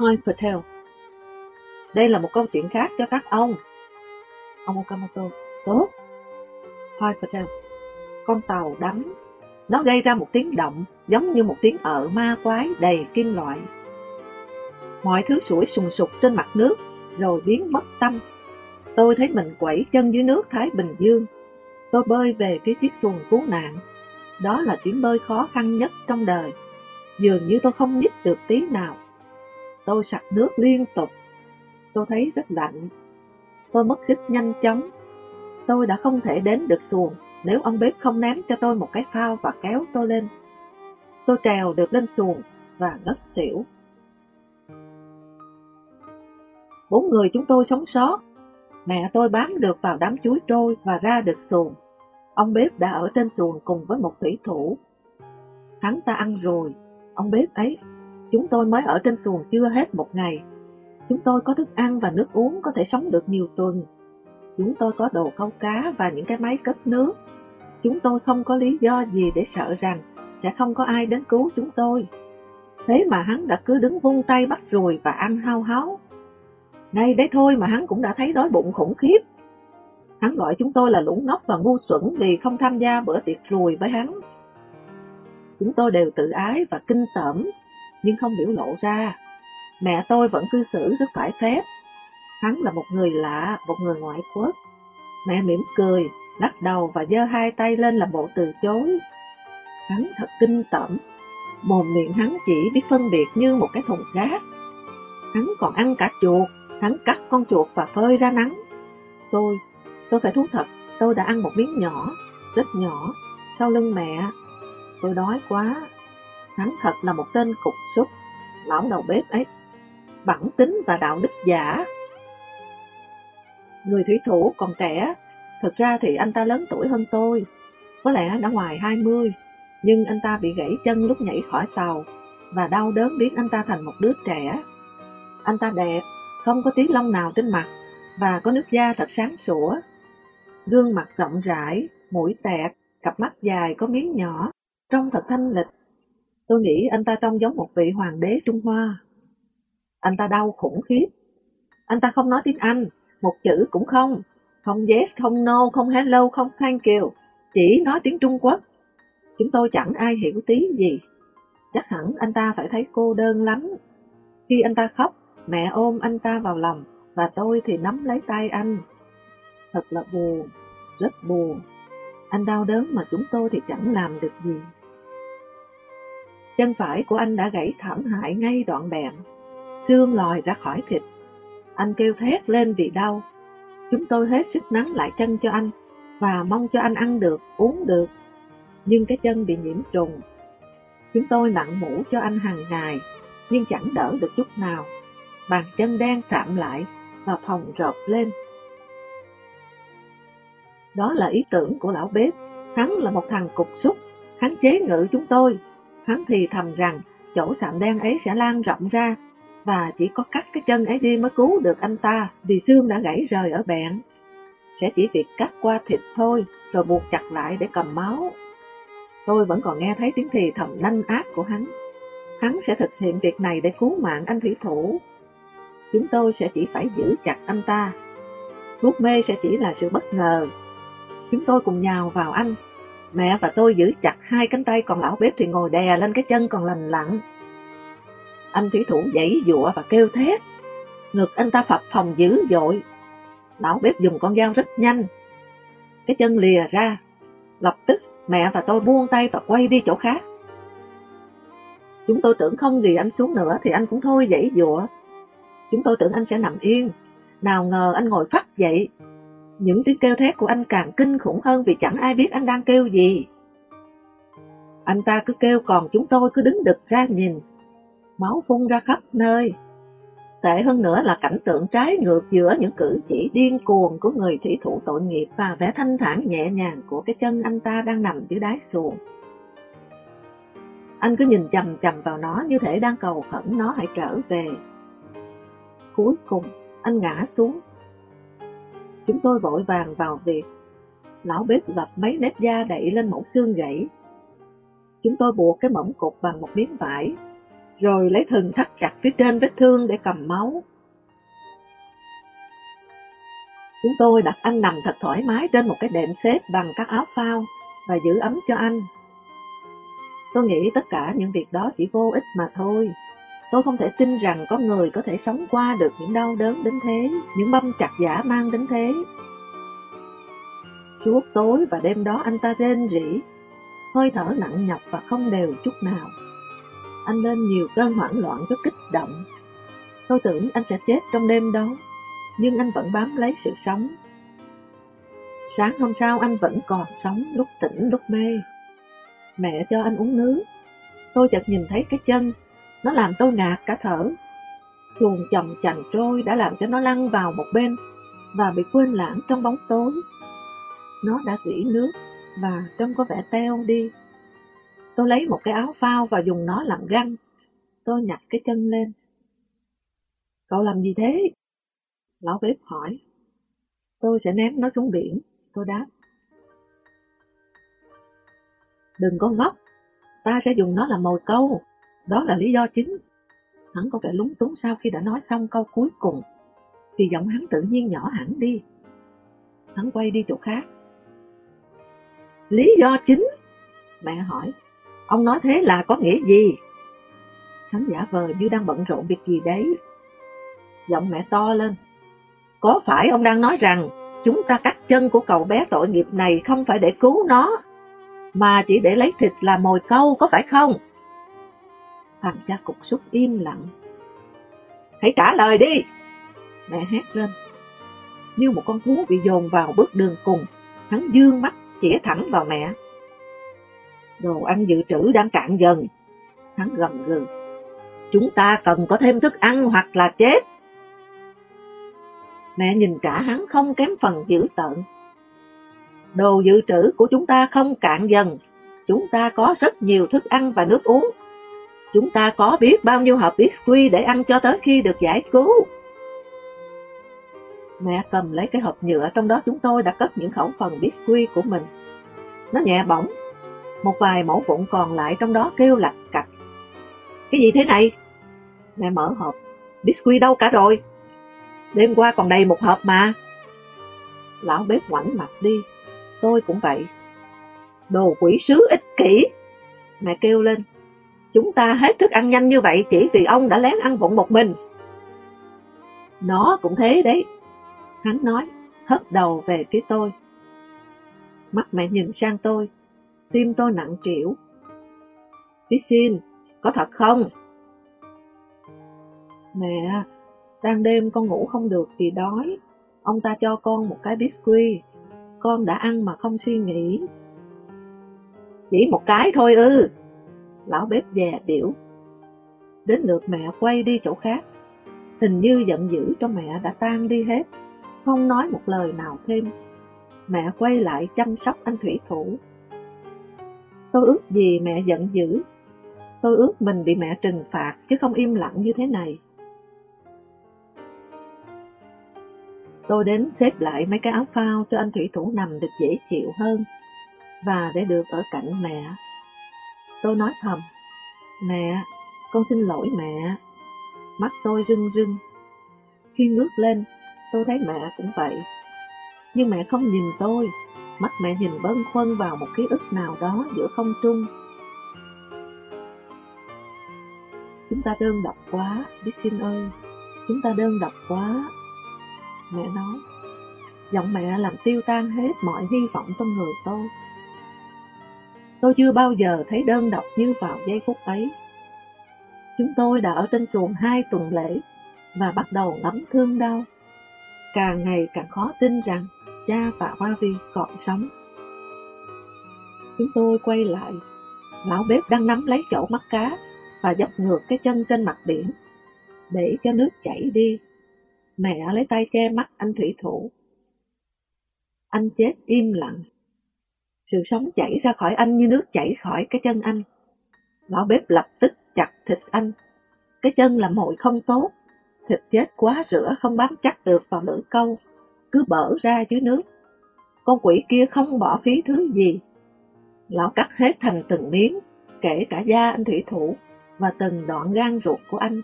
Hoi Patel Đây là một câu chuyện khác cho các ông. Ông Okamoto Tốt. Hoi Patel Con tàu đắm. Nó gây ra một tiếng động giống như một tiếng ở ma quái đầy kim loại. Mọi thứ sủi sùng sục trên mặt nước, rồi biến mất tâm. Tôi thấy mình quẩy chân dưới nước Thái Bình Dương. Tôi bơi về phía chiếc xuồng cứu nạn. Đó là chuyến bơi khó khăn nhất trong đời. Dường như tôi không nhích được tí nào. Tôi sặc nước liên tục. Tôi thấy rất lạnh. Tôi mất sức nhanh chóng. Tôi đã không thể đến được xuồng nếu ông bếp không ném cho tôi một cái phao và kéo tôi lên. Tôi trèo được lên xuồng và ngất xỉu. Bốn người chúng tôi sống sót. Mẹ tôi bám được vào đám chuối trôi và ra được xuồng. Ông bếp đã ở trên xuồng cùng với một thủy thủ. Hắn ta ăn rồi, ông bếp ấy. Chúng tôi mới ở trên xuồng chưa hết một ngày. Chúng tôi có thức ăn và nước uống có thể sống được nhiều tuần. Chúng tôi có đồ câu cá và những cái máy cất nước. Chúng tôi không có lý do gì để sợ rằng sẽ không có ai đến cứu chúng tôi. Thế mà hắn đã cứ đứng vung tay bắt ruồi và ăn hao háo. Ngay đấy thôi mà hắn cũng đã thấy đói bụng khủng khiếp. Hắn gọi chúng tôi là lũ ngốc và ngu xuẩn vì không tham gia bữa tiệc ruồi với hắn. Chúng tôi đều tự ái và kinh tởm, nhưng không biểu lộ ra. Mẹ tôi vẫn cư xử rất phải phép. Hắn là một người lạ, một người ngoại quốc. Mẹ mỉm cười, lắc đầu và giơ hai tay lên làm bộ từ chối. Hắn thật kinh tởm. Mồm miệng hắn chỉ biết phân biệt như một cái thùng rác. Hắn còn ăn cả chuột, hắn cắt con chuột và phơi ra nắng. Tôi, tôi phải thú thật, tôi đã ăn một miếng nhỏ, rất nhỏ, sau lưng mẹ. Tôi đói quá. Hắn thật là một tên cục súc, lão đầu bếp ấy. Bản tính và đạo đức giả. Người thủy thủ còn trẻ, thực ra thì anh ta lớn tuổi hơn tôi, có lẽ đã ngoài 20, nhưng anh ta bị gãy chân lúc nhảy khỏi tàu và đau đớn biến anh ta thành một đứa trẻ. Anh ta đẹp, không có tí lông nào trên mặt và có nước da thật sáng sủa. Gương mặt rộng rãi, mũi tẹt, cặp mắt dài có miếng nhỏ, trông thật thanh lịch. Tôi nghĩ anh ta trông giống một vị hoàng đế Trung Hoa. Anh ta đau khủng khiếp. Anh ta không nói tiếng Anh, một chữ cũng không. Không yes, không no, không hello, không thank you. Chỉ nói tiếng Trung Quốc. Chúng tôi chẳng ai hiểu tí gì. Chắc hẳn anh ta phải thấy cô đơn lắm. Khi anh ta khóc, mẹ ôm anh ta vào lòng và tôi thì nắm lấy tay anh. Thật là buồn, rất buồn. Anh đau đớn mà chúng tôi thì chẳng làm được gì. Chân phải của anh đã gãy thảm hại ngay đoạn bẹn, xương lòi ra khỏi thịt. Anh kêu thét lên vì đau. Chúng tôi hết sức nắng lại chân cho anh và mong cho anh ăn được, uống được. Nhưng cái chân bị nhiễm trùng. Chúng tôi nặng mũ cho anh hàng ngày, nhưng chẳng đỡ được chút nào. Bàn chân đen sạm lại và phòng rộp lên. Đó là ý tưởng của lão bếp. Hắn là một thằng cục xúc, hắn chế ngự chúng tôi. Hắn thì thầm rằng, chỗ sạm đen ấy sẽ lan rộng ra, và chỉ có cắt cái chân ấy đi mới cứu được anh ta vì xương đã gãy rời ở bẹn. Sẽ chỉ việc cắt qua thịt thôi, rồi buộc chặt lại để cầm máu. Tôi vẫn còn nghe thấy tiếng thì thầm lanh ác của hắn. Hắn sẽ thực hiện việc này để cứu mạng anh thủy thủ. Chúng tôi sẽ chỉ phải giữ chặt anh ta. Thuốc mê sẽ chỉ là sự bất ngờ. Chúng tôi cùng nhào vào anh. Mẹ và tôi giữ chặt hai cánh tay còn lão bếp thì ngồi đè lên cái chân còn lành lặn. Anh thủy thủ giãy dụa và kêu thét. Ngực anh ta phập phòng dữ dội. Lão bếp dùng con dao rất nhanh. Cái chân lìa ra. Lập tức mẹ và tôi buông tay và quay đi chỗ khác. Chúng tôi tưởng không ghi anh xuống nữa thì anh cũng thôi dãy dụa. Chúng tôi tưởng anh sẽ nằm yên. Nào ngờ anh ngồi phát dậy. Những tiếng kêu thét của anh càng kinh khủng hơn vì chẳng ai biết anh đang kêu gì. Anh ta cứ kêu còn chúng tôi cứ đứng đực ra nhìn máu phun ra khắp nơi. Tệ hơn nữa là cảnh tượng trái ngược giữa những cử chỉ điên cuồng của người thủy thủ tội nghiệp và vẻ thanh thản nhẹ nhàng của cái chân anh ta đang nằm dưới đáy xuồng. Anh cứ nhìn chầm chầm vào nó như thể đang cầu khẩn nó hãy trở về. Cuối cùng, anh ngã xuống. Chúng tôi vội vàng vào việc. Lão bếp lập mấy nếp da đậy lên mẫu xương gãy. Chúng tôi buộc cái mỏng cục bằng một miếng vải, rồi lấy thừng thắt chặt phía trên vết thương để cầm máu. Chúng tôi đặt anh nằm thật thoải mái trên một cái đệm xếp bằng các áo phao và giữ ấm cho anh. Tôi nghĩ tất cả những việc đó chỉ vô ích mà thôi. Tôi không thể tin rằng có người có thể sống qua được những đau đớn đến thế, những băm chặt giả mang đến thế. Suốt tối và đêm đó anh ta rên rỉ, hơi thở nặng nhọc và không đều chút nào. Anh lên nhiều cơn hoảng loạn rất kích động. Tôi tưởng anh sẽ chết trong đêm đó, nhưng anh vẫn bám lấy sự sống. Sáng hôm sau anh vẫn còn sống lúc tỉnh lúc mê. Mẹ cho anh uống nước. Tôi chợt nhìn thấy cái chân, nó làm tôi ngạt cả thở. Xuồng chậm chành trôi đã làm cho nó lăn vào một bên và bị quên lãng trong bóng tối. Nó đã rỉ nước và trông có vẻ teo đi. Tôi lấy một cái áo phao và dùng nó làm găng. Tôi nhặt cái chân lên. Cậu làm gì thế? Lão bếp hỏi. Tôi sẽ ném nó xuống biển. Tôi đáp. Đừng có ngốc. Ta sẽ dùng nó làm mồi câu. Đó là lý do chính. Hắn có vẻ lúng túng sau khi đã nói xong câu cuối cùng. Thì giọng hắn tự nhiên nhỏ hẳn đi. Hắn quay đi chỗ khác. Lý do chính? Mẹ hỏi. Ông nói thế là có nghĩa gì? Hắn giả vờ như đang bận rộn việc gì đấy. Giọng mẹ to lên. Có phải ông đang nói rằng chúng ta cắt chân của cậu bé tội nghiệp này không phải để cứu nó, mà chỉ để lấy thịt làm mồi câu, có phải không? Thằng cha cục xúc im lặng. Hãy trả lời đi! Mẹ hét lên. Như một con thú bị dồn vào bước đường cùng, hắn dương mắt chĩa thẳng vào mẹ. Đồ ăn dự trữ đang cạn dần. Hắn gầm gừ. Chúng ta cần có thêm thức ăn hoặc là chết. Mẹ nhìn trả hắn không kém phần dữ tợn. Đồ dự trữ của chúng ta không cạn dần. Chúng ta có rất nhiều thức ăn và nước uống. Chúng ta có biết bao nhiêu hộp biscuit để ăn cho tới khi được giải cứu. Mẹ cầm lấy cái hộp nhựa trong đó chúng tôi đã cất những khẩu phần biscuit của mình. Nó nhẹ bỏng, một vài mẫu vụn còn lại trong đó kêu lạch cạch. Cái gì thế này? Mẹ mở hộp, biscuit đâu cả rồi? Đêm qua còn đầy một hộp mà. Lão bếp ngoảnh mặt đi, tôi cũng vậy. Đồ quỷ sứ ích kỷ! Mẹ kêu lên, chúng ta hết thức ăn nhanh như vậy chỉ vì ông đã lén ăn vụng một mình. Nó cũng thế đấy, Hắn nói, hất đầu về phía tôi. Mắt mẹ nhìn sang tôi, tim tôi nặng trĩu. Tí xin, có thật không? Mẹ, đang đêm con ngủ không được vì đói. Ông ta cho con một cái biscuit. Con đã ăn mà không suy nghĩ. Chỉ một cái thôi ư. Lão bếp dè biểu. Đến lượt mẹ quay đi chỗ khác. Hình như giận dữ trong mẹ đã tan đi hết không nói một lời nào thêm. Mẹ quay lại chăm sóc anh thủy thủ. Tôi ước gì mẹ giận dữ. Tôi ước mình bị mẹ trừng phạt chứ không im lặng như thế này. Tôi đến xếp lại mấy cái áo phao cho anh thủy thủ nằm được dễ chịu hơn và để được ở cạnh mẹ. Tôi nói thầm, mẹ, con xin lỗi mẹ. Mắt tôi rưng rưng. Khi ngước lên, Tôi thấy mẹ cũng vậy. Nhưng mẹ không nhìn tôi, mắt mẹ nhìn bâng khuâng vào một ký ức nào đó giữa không trung. Chúng ta đơn độc quá, biết xin ơi, chúng ta đơn độc quá. Mẹ nói, giọng mẹ làm tiêu tan hết mọi hy vọng trong người tôi. Tôi chưa bao giờ thấy đơn độc như vào giây phút ấy. Chúng tôi đã ở trên xuồng hai tuần lễ và bắt đầu lắm thương đau càng ngày càng khó tin rằng cha và Hoa Vi còn sống. Chúng tôi quay lại, lão bếp đang nắm lấy chậu mắt cá và dốc ngược cái chân trên mặt biển, để cho nước chảy đi. Mẹ lấy tay che mắt anh thủy thủ. Anh chết im lặng. Sự sống chảy ra khỏi anh như nước chảy khỏi cái chân anh. Lão bếp lập tức chặt thịt anh. Cái chân là mồi không tốt, thịt chết quá rửa không bám chắc được vào lưỡi câu, cứ bở ra dưới nước. Con quỷ kia không bỏ phí thứ gì. Lão cắt hết thành từng miếng, kể cả da anh thủy thủ, và từng đoạn gan ruột của anh.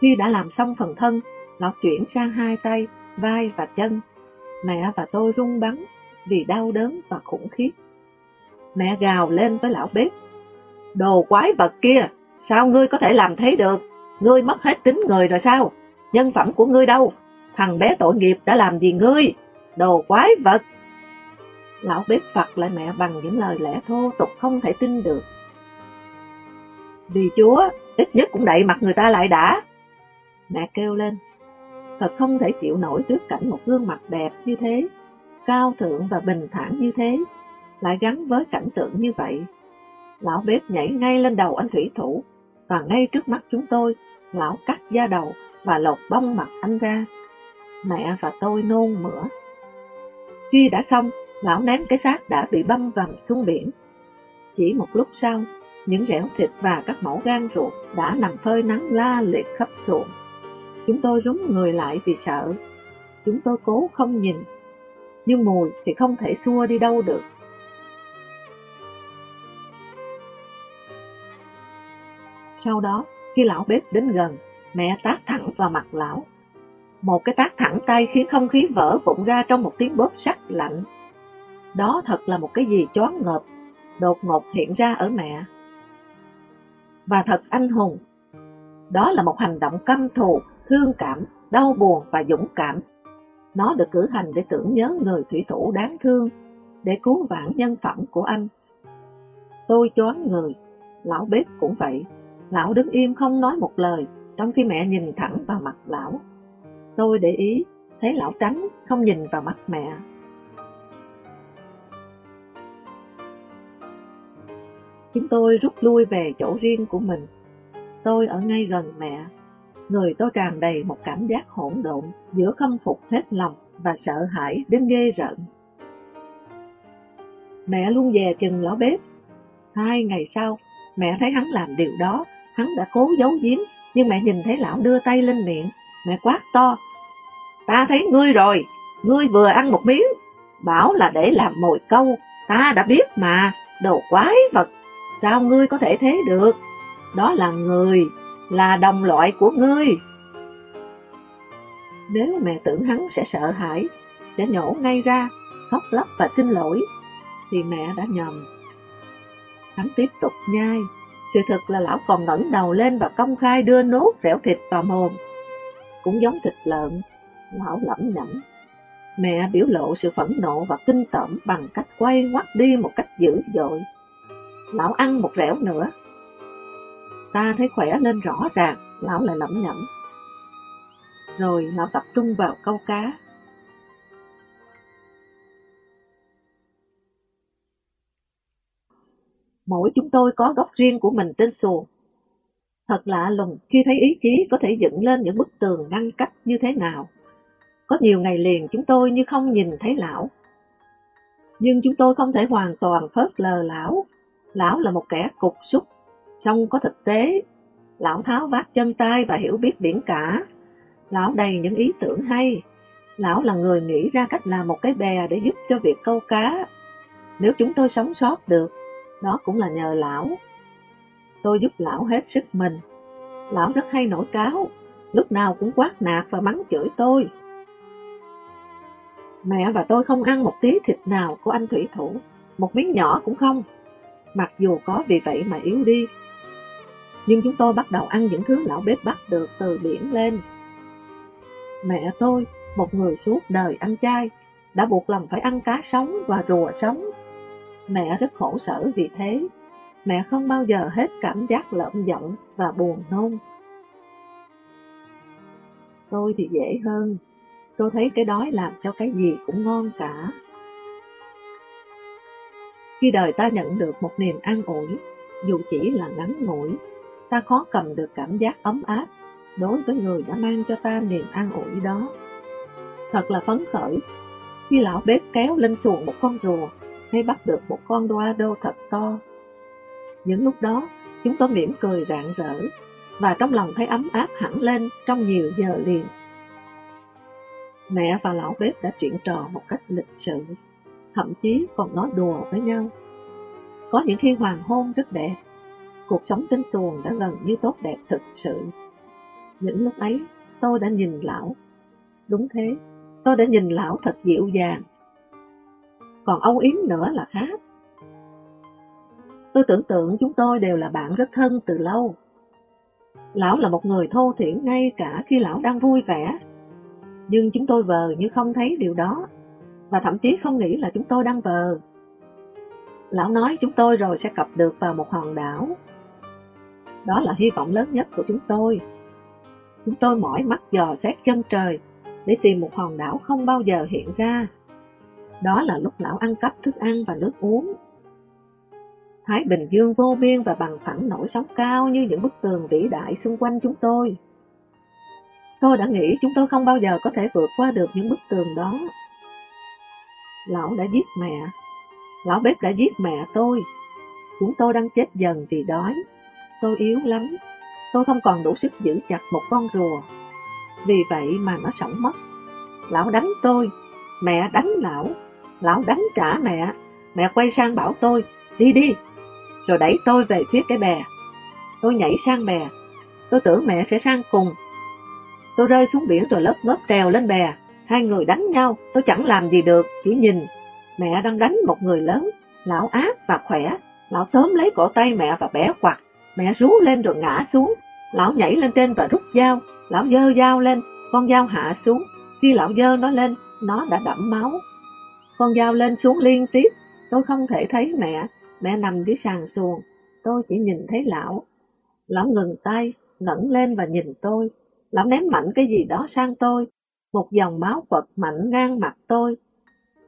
Khi đã làm xong phần thân, lão chuyển sang hai tay, vai và chân. Mẹ và tôi rung bắn vì đau đớn và khủng khiếp. Mẹ gào lên với lão bếp. Đồ quái vật kia, sao ngươi có thể làm thế được? Ngươi mất hết tính người rồi sao? Nhân phẩm của ngươi đâu? Thằng bé tội nghiệp đã làm gì ngươi? Đồ quái vật! Lão bếp phật lại mẹ bằng những lời lẽ thô tục không thể tin được. Vì chúa, ít nhất cũng đậy mặt người ta lại đã. Mẹ kêu lên, thật không thể chịu nổi trước cảnh một gương mặt đẹp như thế, cao thượng và bình thản như thế, lại gắn với cảnh tượng như vậy. Lão bếp nhảy ngay lên đầu anh thủy thủ, và ngay trước mắt chúng tôi, lão cắt da đầu và lột bông mặt anh ra. Mẹ và tôi nôn mửa. Khi đã xong, lão ném cái xác đã bị băm vằm xuống biển. Chỉ một lúc sau, những rẻo thịt và các mẫu gan ruột đã nằm phơi nắng la liệt khắp xuồng. Chúng tôi rúng người lại vì sợ. Chúng tôi cố không nhìn, nhưng mùi thì không thể xua đi đâu được. Sau đó, khi lão bếp đến gần, mẹ tát thẳng vào mặt lão. Một cái tát thẳng tay khiến không khí vỡ vụn ra trong một tiếng bóp sắc lạnh. Đó thật là một cái gì choáng ngợp, đột ngột hiện ra ở mẹ. Và thật anh hùng. Đó là một hành động căm thù, thương cảm, đau buồn và dũng cảm. Nó được cử hành để tưởng nhớ người thủy thủ đáng thương, để cứu vãn nhân phẩm của anh. Tôi choáng người, lão bếp cũng vậy. Lão đứng im không nói một lời, trong khi mẹ nhìn thẳng vào mặt lão. Tôi để ý, thấy lão tránh, không nhìn vào mặt mẹ. Chúng tôi rút lui về chỗ riêng của mình. Tôi ở ngay gần mẹ. Người tôi tràn đầy một cảm giác hỗn độn giữa khâm phục hết lòng và sợ hãi đến ghê rợn. Mẹ luôn về chừng lão bếp. Hai ngày sau, mẹ thấy hắn làm điều đó, hắn đã cố giấu giếm, nhưng mẹ nhìn thấy lão đưa tay lên miệng, mẹ quát to. Ta thấy ngươi rồi, ngươi vừa ăn một miếng, bảo là để làm mồi câu, ta đã biết mà, đồ quái vật. Sao ngươi có thể thế được? Đó là người, là đồng loại của ngươi. Nếu mẹ tưởng hắn sẽ sợ hãi, sẽ nhổ ngay ra, khóc lóc và xin lỗi, thì mẹ đã nhầm. Hắn tiếp tục nhai. Sự thật là lão còn ngẩng đầu lên và công khai đưa nốt rẻo thịt vào mồm. Cũng giống thịt lợn, lão lẩm nhẩm. Mẹ biểu lộ sự phẫn nộ và kinh tởm bằng cách quay ngoắt đi một cách dữ dội lão ăn một rẻo nữa. Ta thấy khỏe lên rõ ràng, lão lại lẩm nhẩm. Rồi lão tập trung vào câu cá. Mỗi chúng tôi có góc riêng của mình trên xuồng. Thật lạ lùng khi thấy ý chí có thể dựng lên những bức tường ngăn cách như thế nào. Có nhiều ngày liền chúng tôi như không nhìn thấy lão. Nhưng chúng tôi không thể hoàn toàn phớt lờ lão Lão là một kẻ cục súc trong có thực tế. Lão tháo vát chân tay và hiểu biết biển cả. Lão đầy những ý tưởng hay. Lão là người nghĩ ra cách làm một cái bè để giúp cho việc câu cá. Nếu chúng tôi sống sót được, đó cũng là nhờ lão. Tôi giúp lão hết sức mình. Lão rất hay nổi cáo, lúc nào cũng quát nạt và mắng chửi tôi. Mẹ và tôi không ăn một tí thịt nào của anh thủy thủ, một miếng nhỏ cũng không mặc dù có vì vậy mà yếu đi. Nhưng chúng tôi bắt đầu ăn những thứ lão bếp bắt được từ biển lên. Mẹ tôi, một người suốt đời ăn chay, đã buộc lòng phải ăn cá sống và rùa sống. Mẹ rất khổ sở vì thế. Mẹ không bao giờ hết cảm giác lợm giận và buồn nôn. Tôi thì dễ hơn. Tôi thấy cái đói làm cho cái gì cũng ngon cả. Khi đời ta nhận được một niềm an ủi, dù chỉ là ngắn ngủi, ta khó cầm được cảm giác ấm áp đối với người đã mang cho ta niềm an ủi đó. Thật là phấn khởi, khi lão bếp kéo lên xuồng một con rùa hay bắt được một con đoa đô thật to. Những lúc đó, chúng tôi mỉm cười rạng rỡ và trong lòng thấy ấm áp hẳn lên trong nhiều giờ liền. Mẹ và lão bếp đã chuyện trò một cách lịch sự thậm chí còn nói đùa với nhau. Có những khi hoàng hôn rất đẹp, cuộc sống trên xuồng đã gần như tốt đẹp thực sự. Những lúc ấy, tôi đã nhìn lão. Đúng thế, tôi đã nhìn lão thật dịu dàng. Còn Âu Yếm nữa là khác. Tôi tưởng tượng chúng tôi đều là bạn rất thân từ lâu. Lão là một người thô thiển ngay cả khi lão đang vui vẻ. Nhưng chúng tôi vờ như không thấy điều đó, và thậm chí không nghĩ là chúng tôi đang vờ. Lão nói chúng tôi rồi sẽ cập được vào một hòn đảo. Đó là hy vọng lớn nhất của chúng tôi. Chúng tôi mỏi mắt dò xét chân trời để tìm một hòn đảo không bao giờ hiện ra. Đó là lúc lão ăn cắp thức ăn và nước uống. Thái Bình Dương vô biên và bằng phẳng nổi sóng cao như những bức tường vĩ đại xung quanh chúng tôi. Tôi đã nghĩ chúng tôi không bao giờ có thể vượt qua được những bức tường đó. Lão đã giết mẹ. Lão bếp đã giết mẹ tôi. Chúng tôi đang chết dần vì đói. Tôi yếu lắm. Tôi không còn đủ sức giữ chặt một con rùa. Vì vậy mà nó sống mất. Lão đánh tôi. Mẹ đánh lão. Lão đánh trả mẹ. Mẹ quay sang bảo tôi, đi đi, rồi đẩy tôi về phía cái bè. Tôi nhảy sang bè, tôi tưởng mẹ sẽ sang cùng. Tôi rơi xuống biển rồi lớp ngớp trèo lên bè, hai người đánh nhau, tôi chẳng làm gì được, chỉ nhìn. Mẹ đang đánh một người lớn, lão ác và khỏe, lão tóm lấy cổ tay mẹ và bé quạt Mẹ rú lên rồi ngã xuống, lão nhảy lên trên và rút dao, lão dơ dao lên, con dao hạ xuống. Khi lão dơ nó lên, nó đã đẫm máu. Con dao lên xuống liên tiếp, tôi không thể thấy mẹ, Mẹ nằm dưới sàn xuồng, tôi chỉ nhìn thấy lão. Lão ngừng tay, ngẩng lên và nhìn tôi. Lão ném mạnh cái gì đó sang tôi. Một dòng máu quật mạnh ngang mặt tôi.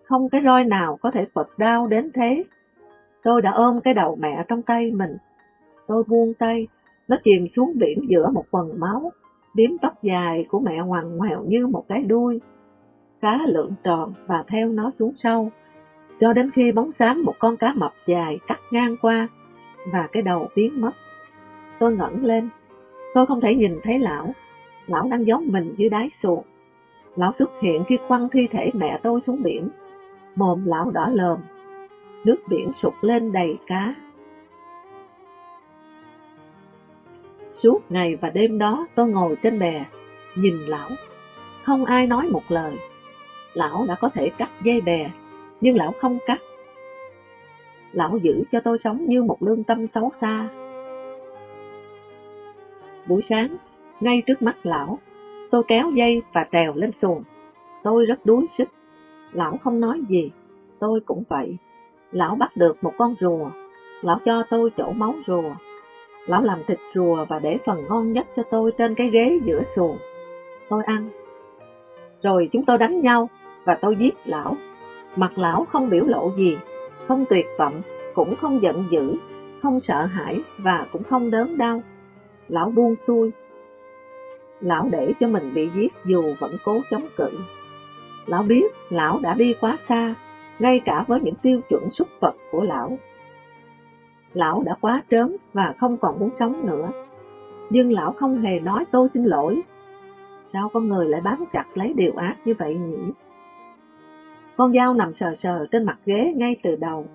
Không cái roi nào có thể quật đau đến thế. Tôi đã ôm cái đầu mẹ trong tay mình. Tôi buông tay, nó chìm xuống biển giữa một quần máu. Điếm tóc dài của mẹ hoàng ngoèo như một cái đuôi. Cá lượn tròn và theo nó xuống sâu cho đến khi bóng xám một con cá mập dài cắt ngang qua và cái đầu biến mất. Tôi ngẩng lên, tôi không thể nhìn thấy lão, lão đang giấu mình dưới đáy xuồng. Lão xuất hiện khi quăng thi thể mẹ tôi xuống biển, mồm lão đỏ lờm, nước biển sụt lên đầy cá. Suốt ngày và đêm đó tôi ngồi trên bè, nhìn lão, không ai nói một lời. Lão đã có thể cắt dây bè nhưng lão không cắt. Lão giữ cho tôi sống như một lương tâm xấu xa. Buổi sáng, ngay trước mắt lão, tôi kéo dây và trèo lên xuồng. Tôi rất đuối sức. Lão không nói gì, tôi cũng vậy. Lão bắt được một con rùa, lão cho tôi chỗ máu rùa. Lão làm thịt rùa và để phần ngon nhất cho tôi trên cái ghế giữa xuồng. Tôi ăn. Rồi chúng tôi đánh nhau và tôi giết lão Mặt lão không biểu lộ gì, không tuyệt vọng, cũng không giận dữ, không sợ hãi và cũng không đớn đau. Lão buông xuôi. Lão để cho mình bị giết dù vẫn cố chống cự. Lão biết lão đã đi quá xa, ngay cả với những tiêu chuẩn xúc vật của lão. Lão đã quá trớm và không còn muốn sống nữa. Nhưng lão không hề nói tôi xin lỗi. Sao con người lại bám chặt lấy điều ác như vậy nhỉ? Con dao nằm sờ sờ trên mặt ghế ngay từ đầu.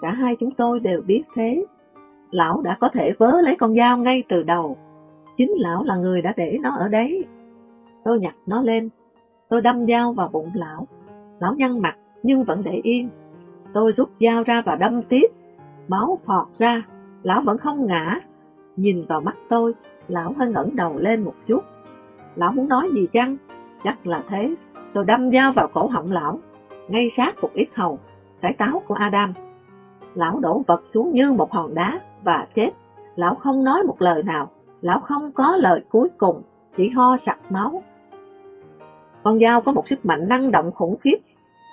Cả hai chúng tôi đều biết thế. Lão đã có thể vớ lấy con dao ngay từ đầu. Chính lão là người đã để nó ở đấy. Tôi nhặt nó lên. Tôi đâm dao vào bụng lão. Lão nhăn mặt nhưng vẫn để yên. Tôi rút dao ra và đâm tiếp. Máu phọt ra. Lão vẫn không ngã. Nhìn vào mắt tôi, lão hơi ngẩng đầu lên một chút. Lão muốn nói gì chăng? Chắc là thế. Tôi đâm dao vào cổ họng lão ngay sát cục ít hầu, cái táo của Adam. Lão đổ vật xuống như một hòn đá và chết. Lão không nói một lời nào, lão không có lời cuối cùng, chỉ ho sặc máu. Con dao có một sức mạnh năng động khủng khiếp.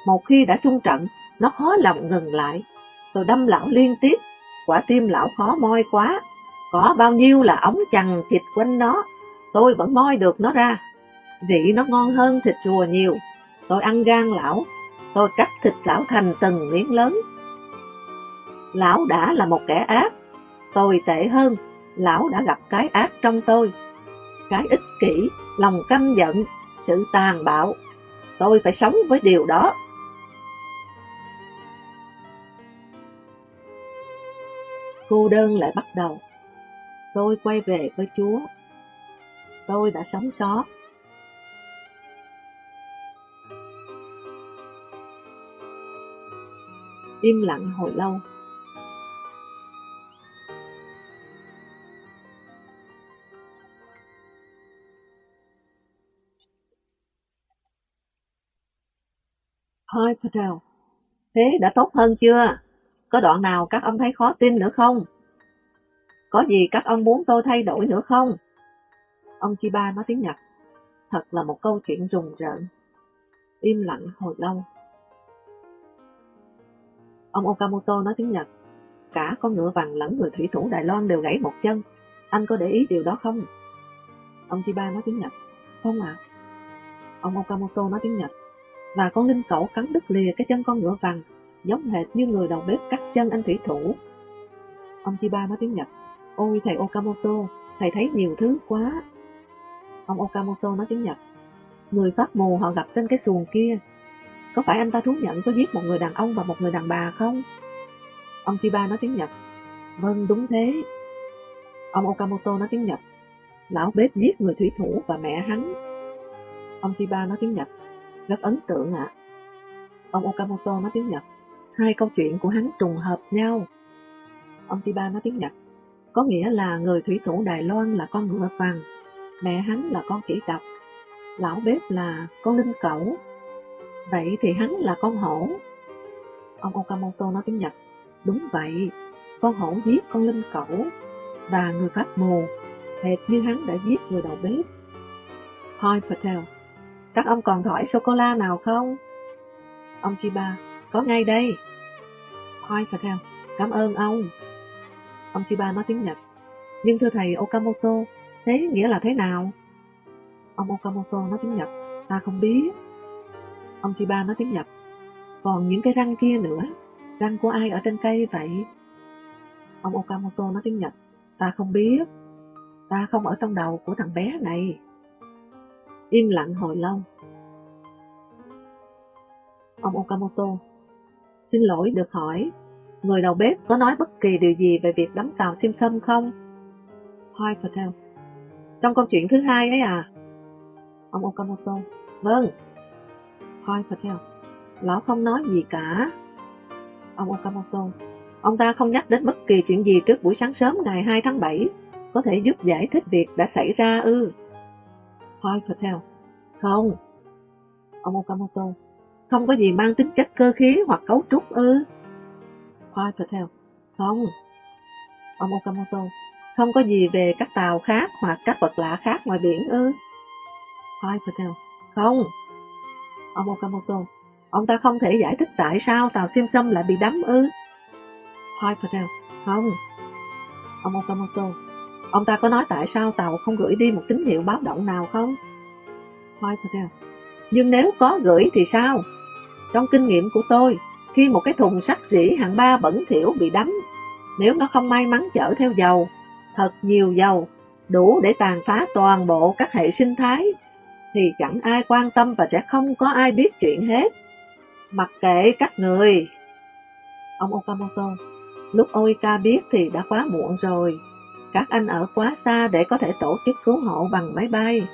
Một khi đã xung trận, nó khó lòng ngừng lại. Tôi đâm lão liên tiếp, quả tim lão khó moi quá. Có bao nhiêu là ống chằng chịt quanh nó, tôi vẫn moi được nó ra. Vị nó ngon hơn thịt rùa nhiều. Tôi ăn gan lão, Tôi cắt thịt lão thành từng miếng lớn. Lão đã là một kẻ ác, tôi tệ hơn, lão đã gặp cái ác trong tôi. Cái ích kỷ, lòng căm giận, sự tàn bạo. Tôi phải sống với điều đó. Cô đơn lại bắt đầu. Tôi quay về với Chúa. Tôi đã sống sót. Im lặng hồi lâu. Hi Patel, thế đã tốt hơn chưa? Có đoạn nào các ông thấy khó tin nữa không? Có gì các ông muốn tôi thay đổi nữa không? Ông Chiba nói tiếng Nhật. Thật là một câu chuyện rùng rợn. Im lặng hồi lâu. Ông Okamoto nói tiếng Nhật. Cả con ngựa vàng lẫn người thủy thủ Đài Loan đều gãy một chân. Anh có để ý điều đó không? Ông Chiba nói tiếng Nhật. Không ạ. À? Ông Okamoto nói tiếng Nhật. Và con linh cẩu cắn đứt lìa cái chân con ngựa vàng, giống hệt như người đầu bếp cắt chân anh thủy thủ. Ông Chiba nói tiếng Nhật. Ôi thầy Okamoto, thầy thấy nhiều thứ quá. Ông Okamoto nói tiếng Nhật. Người phát mù họ gặp trên cái xuồng kia. Có phải anh ta thú nhận có giết một người đàn ông và một người đàn bà không? Ông Chiba nói tiếng Nhật. Vâng, đúng thế. Ông Okamoto nói tiếng Nhật. Lão bếp giết người thủy thủ và mẹ hắn. Ông Chiba nói tiếng Nhật. Rất ấn tượng ạ. À. Ông Okamoto nói tiếng Nhật. Hai câu chuyện của hắn trùng hợp nhau. Ông Chiba nói tiếng Nhật. Có nghĩa là người thủy thủ Đài Loan là con ngựa vàng, mẹ hắn là con kỹ độc, lão bếp là con linh cẩu. Vậy thì hắn là con hổ. Ông Okamoto nói tiếng Nhật. Đúng vậy, con hổ giết con linh cẩu và người phát mù, hệt như hắn đã giết người đầu bếp. Hoi Patel, các ông còn thỏi sô-cô-la nào không? Ông Chiba, có ngay đây. khoai Hoi Patel, cảm ơn ông. Ông Chiba nói tiếng Nhật. Nhưng thưa thầy Okamoto, thế nghĩa là thế nào? Ông Okamoto nói tiếng Nhật. Ta không biết. Ông Chiba nói tiếng Nhật. Còn những cái răng kia nữa, răng của ai ở trên cây vậy? Ông Okamoto nói tiếng Nhật. Ta không biết. Ta không ở trong đầu của thằng bé này. Im lặng hồi lâu. Ông Okamoto. Xin lỗi được hỏi, Người đầu bếp có nói bất kỳ điều gì về việc đóng tàu sim sâm không? Hoi Patel. Trong câu chuyện thứ hai ấy à? Ông Okamoto. Vâng. Hoi Patel. Lão không nói gì cả. Ông Okamoto. Ông ta không nhắc đến bất kỳ chuyện gì trước buổi sáng sớm ngày 2 tháng 7 Có thể giúp giải thích việc đã xảy ra ư? Hoi Patel. Không. Ông Okamoto. Không có gì mang tính chất cơ khí hoặc cấu trúc ư Khoa Patel. Không. Ông Okamoto. Không có gì về các tàu khác hoặc các vật lạ khác ngoài biển ư? Khoa Patel. Không. Ông Okamoto. Ông ta không thể giải thích tại sao tàu Simpson lại bị đắm ư? Khoa Patel. Không. Ông Okamoto. Ông ta có nói tại sao tàu không gửi đi một tín hiệu báo động nào không? Hoi Patel. Nhưng nếu có gửi thì sao? Trong kinh nghiệm của tôi, khi một cái thùng sắt rỉ hạng ba bẩn thỉu bị đắm, nếu nó không may mắn chở theo dầu, thật nhiều dầu, đủ để tàn phá toàn bộ các hệ sinh thái, thì chẳng ai quan tâm và sẽ không có ai biết chuyện hết. Mặc kệ các người. Ông Okamoto, lúc Oika biết thì đã quá muộn rồi. Các anh ở quá xa để có thể tổ chức cứu hộ bằng máy bay.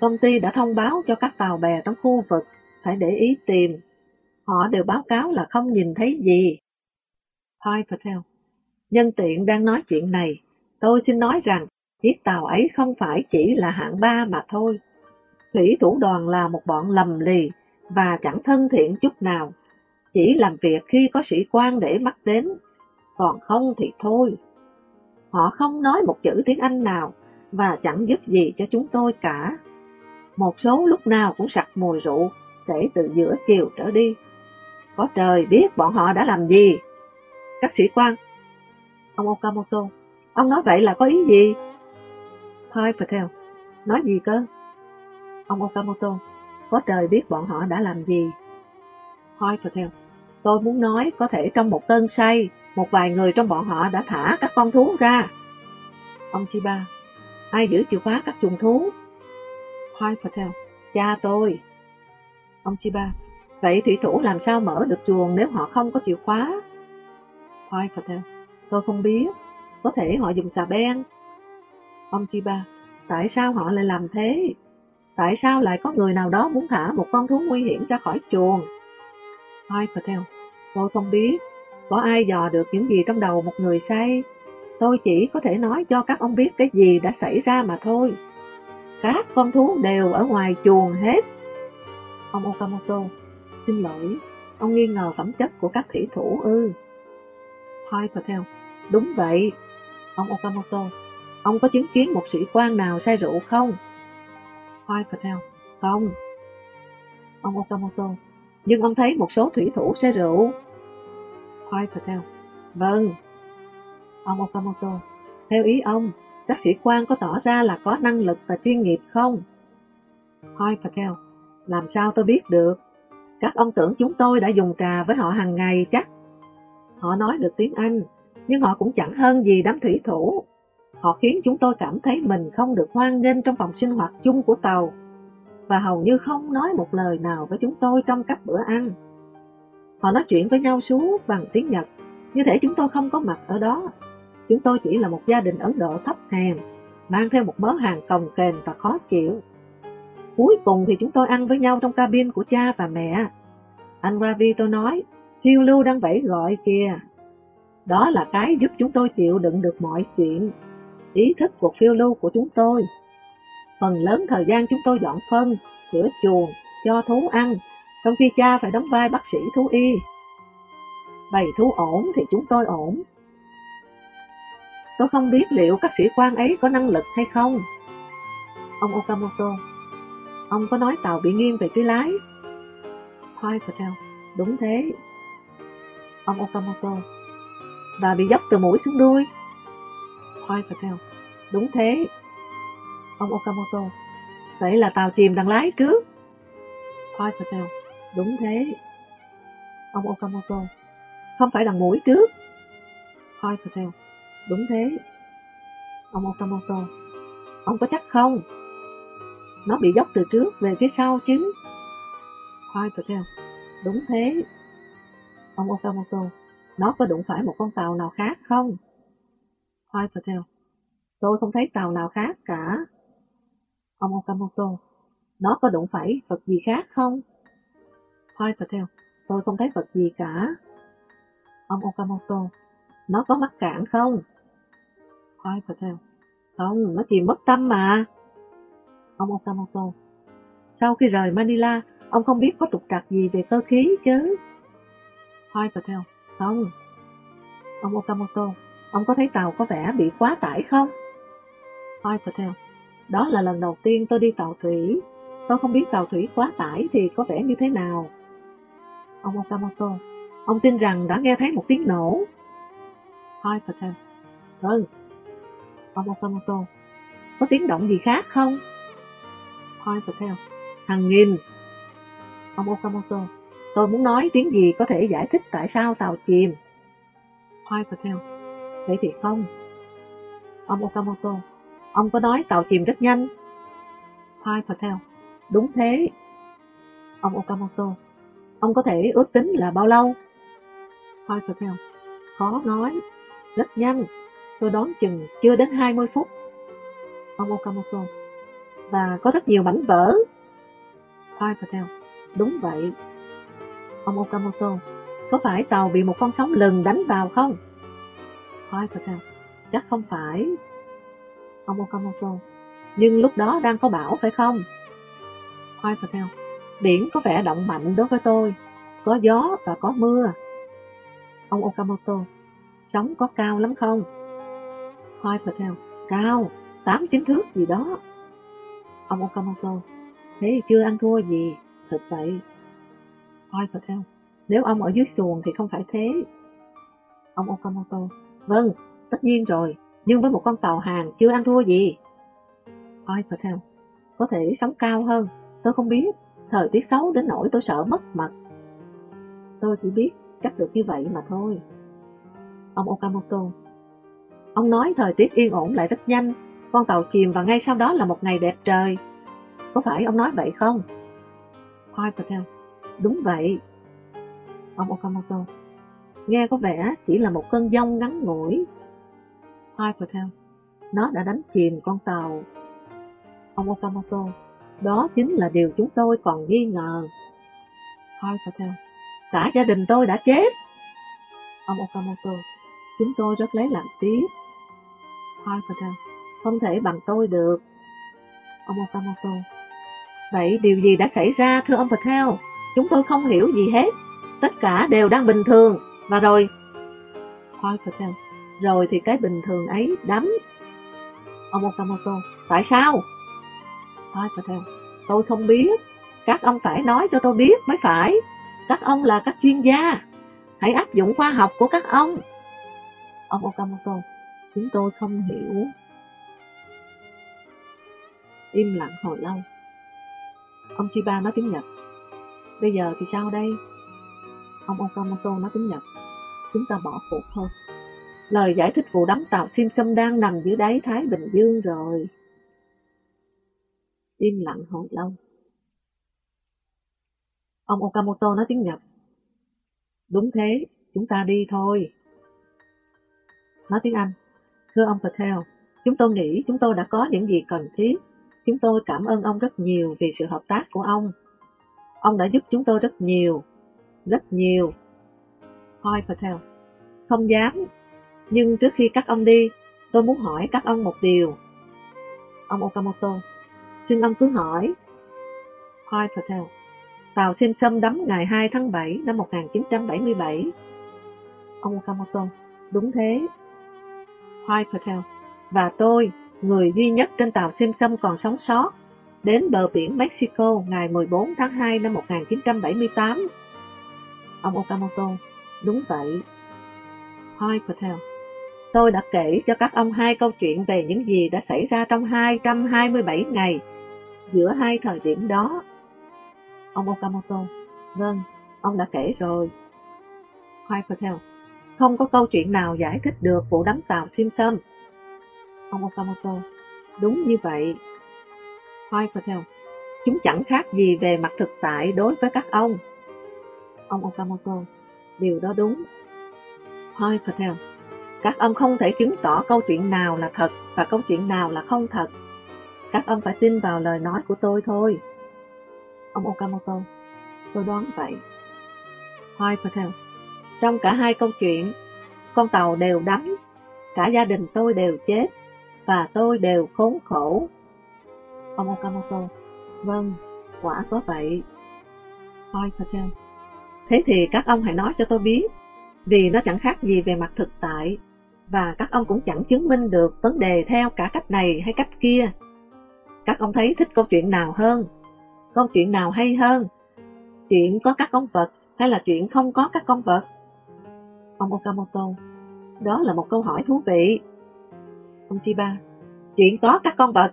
Công ty đã thông báo cho các tàu bè trong khu vực phải để ý tìm Họ đều báo cáo là không nhìn thấy gì. Thôi Patel, nhân tiện đang nói chuyện này, tôi xin nói rằng chiếc tàu ấy không phải chỉ là hạng ba mà thôi. Thủy thủ đoàn là một bọn lầm lì và chẳng thân thiện chút nào, chỉ làm việc khi có sĩ quan để mắt đến, còn không thì thôi. Họ không nói một chữ tiếng Anh nào và chẳng giúp gì cho chúng tôi cả. Một số lúc nào cũng sặc mùi rượu kể từ giữa chiều trở đi. Có trời biết bọn họ đã làm gì. Các sĩ quan. Ông Okamoto. Ông nói vậy là có ý gì? Thôi Patel. Nói gì cơ? Ông Okamoto. Có trời biết bọn họ đã làm gì. Thôi Patel. Tôi muốn nói có thể trong một cơn say, một vài người trong bọn họ đã thả các con thú ra. Ông Chiba. Ai giữ chìa khóa các chuồng thú? Thôi Patel. Cha tôi. Ông Chiba. Vậy thủy thủ làm sao mở được chuồng nếu họ không có chìa khóa? thưa phật thầy, tôi không biết. Có thể họ dùng xà beng, Ông Chiba, tại sao họ lại làm thế? Tại sao lại có người nào đó muốn thả một con thú nguy hiểm ra khỏi chuồng? thưa phật thầy, tôi không biết. Có ai dò được những gì trong đầu một người say? Tôi chỉ có thể nói cho các ông biết cái gì đã xảy ra mà thôi. Các con thú đều ở ngoài chuồng hết. Ông Okamoto, xin lỗi, ông nghi ngờ phẩm chất của các thủy thủ ư. Hai Patel, đúng vậy. Ông Okamoto, ông có chứng kiến một sĩ quan nào say rượu không? Hai Patel, không. Ông Okamoto, nhưng ông thấy một số thủy thủ say rượu. Hai Patel, vâng. Ông Okamoto, theo ý ông, các sĩ quan có tỏ ra là có năng lực và chuyên nghiệp không? Hai Patel, làm sao tôi biết được? Các ông tưởng chúng tôi đã dùng trà với họ hàng ngày chắc. Họ nói được tiếng Anh, nhưng họ cũng chẳng hơn gì đám thủy thủ. Họ khiến chúng tôi cảm thấy mình không được hoan nghênh trong phòng sinh hoạt chung của tàu và hầu như không nói một lời nào với chúng tôi trong các bữa ăn. Họ nói chuyện với nhau suốt bằng tiếng Nhật, như thể chúng tôi không có mặt ở đó. Chúng tôi chỉ là một gia đình Ấn Độ thấp hèn, mang theo một mớ hàng cồng kềnh và khó chịu. Cuối cùng thì chúng tôi ăn với nhau trong cabin của cha và mẹ. Anh Ravi tôi nói, Hiêu lưu đang vẫy gọi kìa. Đó là cái giúp chúng tôi chịu đựng được mọi chuyện. Ý thức cuộc phiêu lưu của chúng tôi. Phần lớn thời gian chúng tôi dọn phân, sửa chuồng, cho thú ăn, trong khi cha phải đóng vai bác sĩ thú y. Bầy thú ổn thì chúng tôi ổn. Tôi không biết liệu các sĩ quan ấy có năng lực hay không. Ông Okamoto, ông có nói tàu bị nghiêng về phía lái. Khoai Patel, đúng thế. Ông Okamoto, và bị dốc từ mũi xuống đuôi. Khoai Patel, đúng thế. Ông Okamoto, vậy là tàu chìm đằng lái trước. Khoai Patel, đúng thế. Ông Okamoto, không phải đằng mũi trước. Khoai Patel, đúng thế. Ông Okamoto, ông có chắc không? Nó bị dốc từ trước về phía sau chứ. Khoai Patel, đúng thế. Ông Okamoto, nó có đụng phải một con tàu nào khác không? Khoai Patel, tôi không thấy tàu nào khác cả. Ông Okamoto, nó có đụng phải vật gì khác không? Khoai Patel, tôi không thấy vật gì cả. Ông Okamoto, nó có mắc cạn không? Khoai Patel, không, nó chỉ mất tâm mà. Ông Okamoto, sau khi rời Manila, ông không biết có trục trặc gì về cơ khí chứ? Hoi Patel, không. Ông Okamoto, ông có thấy tàu có vẻ bị quá tải không? Hoi Patel, đó là lần đầu tiên tôi đi tàu thủy. Tôi không biết tàu thủy quá tải thì có vẻ như thế nào. Ông Okamoto, ông tin rằng đã nghe thấy một tiếng nổ. Hoi Patel, vâng. Ông Okamoto, có tiếng động gì khác không? Thôi, tiếp theo, hàng nghìn. Ông Okamoto, tôi muốn nói tiếng gì có thể giải thích tại sao tàu chìm. Hai Patel, vậy thì không. Ông Okamoto, Ông có nói tàu chìm rất nhanh. Hai Patel, đúng thế. Ông Okamoto, ông có thể ước tính là bao lâu? Hai Patel, khó nói, rất nhanh, tôi đoán chừng chưa đến 20 phút. Ông Okamoto, và có rất nhiều mảnh vỡ. Hai Patel, đúng vậy. Ông Okamoto, có phải tàu bị một con sóng lừng đánh vào không? Hai Patel, chắc không phải, ông Okamoto. Nhưng lúc đó đang có bão phải không? Khoai Patel, biển có vẻ động mạnh đối với tôi, có gió và có mưa. Ông Okamoto, sóng có cao lắm không? Khoai Patel, cao, 8-9 thước gì đó. Ông Okamoto, thế chưa ăn thua gì, thật vậy. thôi phải theo nếu ông ở dưới xuồng thì không phải thế. Ông Okamoto, vâng, tất nhiên rồi, nhưng với một con tàu hàng chưa ăn thua gì. thôi phải theo có thể sống cao hơn, tôi không biết, thời tiết xấu đến nỗi tôi sợ mất mặt Tôi chỉ biết chắc được như vậy mà thôi. Ông Okamoto, ông nói thời tiết yên ổn lại rất nhanh, con tàu chìm và ngay sau đó là một ngày đẹp trời. Có phải ông nói vậy không? Hoi Patel, đúng vậy. Ông Okamoto, nghe có vẻ chỉ là một cơn giông ngắn ngủi Hoi Patel, Nó đã đánh chìm con tàu. Ông Okamoto, đó chính là điều chúng tôi còn nghi ngờ. Hoi Patel, cả gia đình tôi đã chết. Ông Okamoto, chúng tôi rất lấy làm tiếc. Hoi Patel, không thể bằng tôi được. Ông Okamoto, vậy điều gì đã xảy ra thưa ông Patel? Chúng tôi không hiểu gì hết. Tất cả đều đang bình thường. Và rồi... Hoi Patel, rồi thì cái bình thường ấy đắm. Ông Okamoto, tại sao? Hoi Patel, tôi không biết. Các ông phải nói cho tôi biết mới phải. Các ông là các chuyên gia. Hãy áp dụng khoa học của các ông. Ông Okamoto, chúng tôi không hiểu. Im lặng hồi lâu. Ông Chiba nói tiếng Nhật. Bây giờ thì sao đây? Ông Okamoto nói tiếng Nhật. Chúng ta bỏ cuộc thôi. Lời giải thích vụ đắm tàu Simpson đang nằm dưới đáy Thái Bình Dương rồi. Im lặng hồi lâu. Ông Okamoto nói tiếng Nhật. Đúng thế, chúng ta đi thôi. Nói tiếng Anh. Thưa ông Patel, chúng tôi nghĩ chúng tôi đã có những gì cần thiết. Chúng tôi cảm ơn ông rất nhiều vì sự hợp tác của ông. Ông đã giúp chúng tôi rất nhiều, rất nhiều. Hoi Patel, không dám, nhưng trước khi các ông đi, tôi muốn hỏi các ông một điều. Ông Okamoto, xin ông cứ hỏi. Hoi Patel, tàu Simpson đắm ngày 2 tháng 7 năm 1977. Ông Okamoto, đúng thế. Hoi Patel, và tôi, người duy nhất trên tàu Simpson còn sống sót, đến bờ biển Mexico ngày 14 tháng 2 năm 1978. Ông Okamoto, đúng vậy. Hoi Patel, tôi đã kể cho các ông hai câu chuyện về những gì đã xảy ra trong 227 ngày giữa hai thời điểm đó. Ông Okamoto, vâng, ông đã kể rồi. Hoi Patel, không có câu chuyện nào giải thích được vụ đắm tàu Simpson. Ông Okamoto, đúng như vậy. Hoi Patel, chúng chẳng khác gì về mặt thực tại đối với các ông. Ông Okamoto, điều đó đúng. Hoi Patel, các ông không thể chứng tỏ câu chuyện nào là thật và câu chuyện nào là không thật. Các ông phải tin vào lời nói của tôi thôi. Ông Okamoto, tôi đoán vậy. Hoi Patel, trong cả hai câu chuyện, con tàu đều đắm, cả gia đình tôi đều chết, và tôi đều khốn khổ. Ông Okamoto, vâng, quả có vậy. Hoi Patel, thế thì các ông hãy nói cho tôi biết, vì nó chẳng khác gì về mặt thực tại, và các ông cũng chẳng chứng minh được vấn đề theo cả cách này hay cách kia. Các ông thấy thích câu chuyện nào hơn? Câu chuyện nào hay hơn? Chuyện có các con vật hay là chuyện không có các con vật? Ông Okamoto, đó là một câu hỏi thú vị. Ông Chiba, chuyện có các con vật.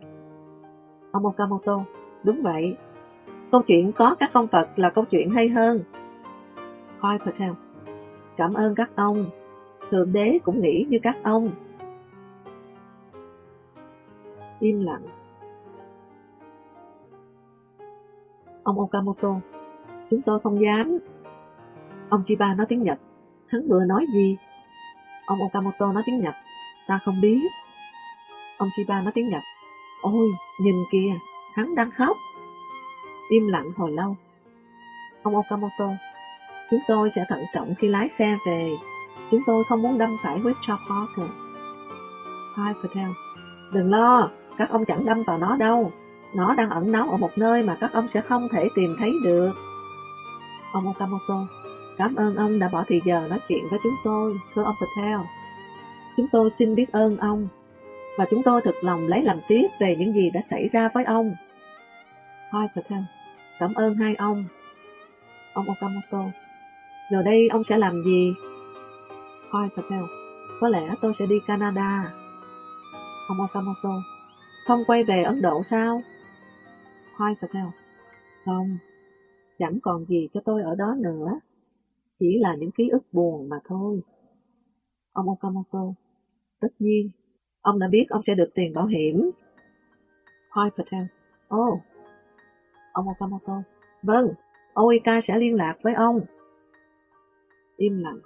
Ông Okamoto, đúng vậy. Câu chuyện có các con vật là câu chuyện hay hơn. Hoi Patel, cảm ơn các ông. Thượng đế cũng nghĩ như các ông. Im lặng. Ông Okamoto, chúng tôi không dám. Ông Chiba nói tiếng Nhật, hắn vừa nói gì? Ông Okamoto nói tiếng Nhật, ta không biết. Ông Chiba nói tiếng Nhật, ôi, nhìn kìa, hắn đang khóc. Im lặng hồi lâu. Ông Okamoto, chúng tôi sẽ thận trọng khi lái xe về. Chúng tôi không muốn đâm phải Richard Parker. Hai Patel, đừng lo, các ông chẳng đâm vào nó đâu. Nó đang ẩn náu ở một nơi mà các ông sẽ không thể tìm thấy được. Ông Okamoto, cảm ơn ông đã bỏ thời giờ nói chuyện với chúng tôi, thưa ông Patel. Chúng tôi xin biết ơn ông, và chúng tôi thực lòng lấy làm tiếc về những gì đã xảy ra với ông. Hoi Patel, cảm ơn hai ông. Ông Okamoto, rồi đây ông sẽ làm gì? Hoi Patel, có lẽ tôi sẽ đi Canada. Ông Okamoto, không quay về Ấn Độ sao? Hoi Patel, không, chẳng còn gì cho tôi ở đó nữa. Chỉ là những ký ức buồn mà thôi. Ông Okamoto, tất nhiên, ông đã biết ông sẽ được tiền bảo hiểm. Hoi Patel, ồ, oh. ông Okamoto, vâng, Oika sẽ liên lạc với ông. Im lặng.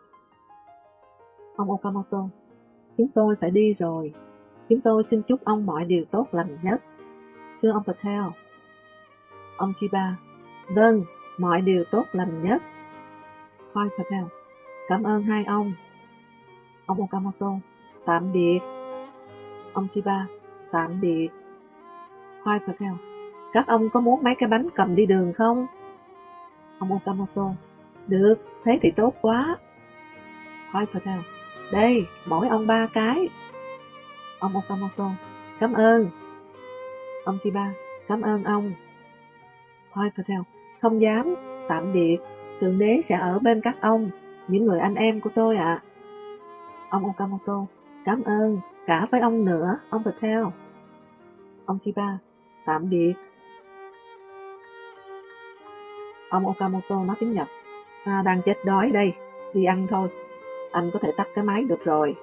Ông Okamoto, chúng tôi phải đi rồi. Chúng tôi xin chúc ông mọi điều tốt lành nhất. Thưa ông Patel. Ông Chiba. Vâng, mọi điều tốt lành nhất. Hoi Patel. Cảm ơn hai ông. Ông Okamoto. Tạm biệt. Ông Chiba. Tạm biệt. Hoi Patel. Các ông có muốn mấy cái bánh cầm đi đường không? Ông Okamoto. Được, thế thì tốt quá. Hoi Patel. Đây, mỗi ông ba cái. Ông Okamoto. Cảm ơn. Ông Chiba. Cảm ơn ông. Hoi Patel. Không dám, tạm biệt. Thượng đế sẽ ở bên các ông, những người anh em của tôi ạ. À. Ông Okamoto. Cảm ơn, cả với ông nữa, ông Patel. Ông Chiba. Tạm biệt. Ông Okamoto nói tiếng Nhật. À, đang chết đói đây, đi ăn thôi. Anh có thể tắt cái máy được rồi.